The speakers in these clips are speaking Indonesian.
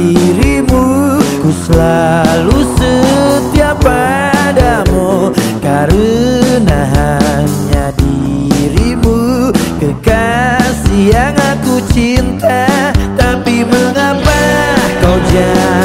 dirimu Ku selalu setia padamu. Karena hanya dirimu Kekasih yang aku cinta. Tapi mengapa kau jadi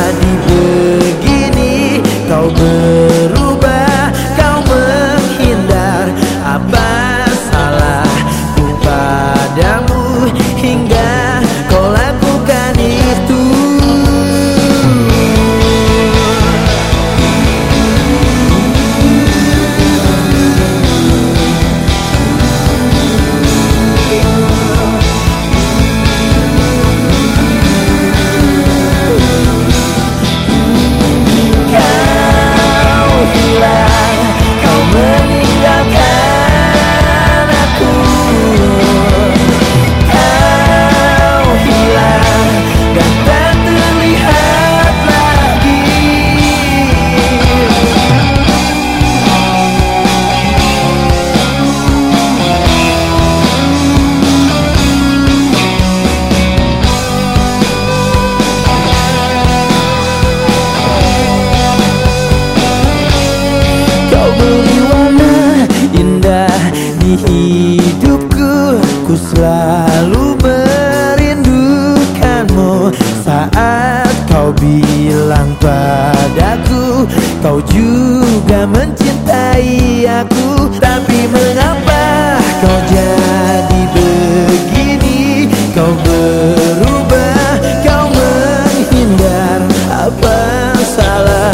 selalu merindukanmu. Saat kau bilang padaku Kau juga mencintai aku. Tapi mengapa kau jadi begini? Kau berubah, kau menghindar. Apa salah?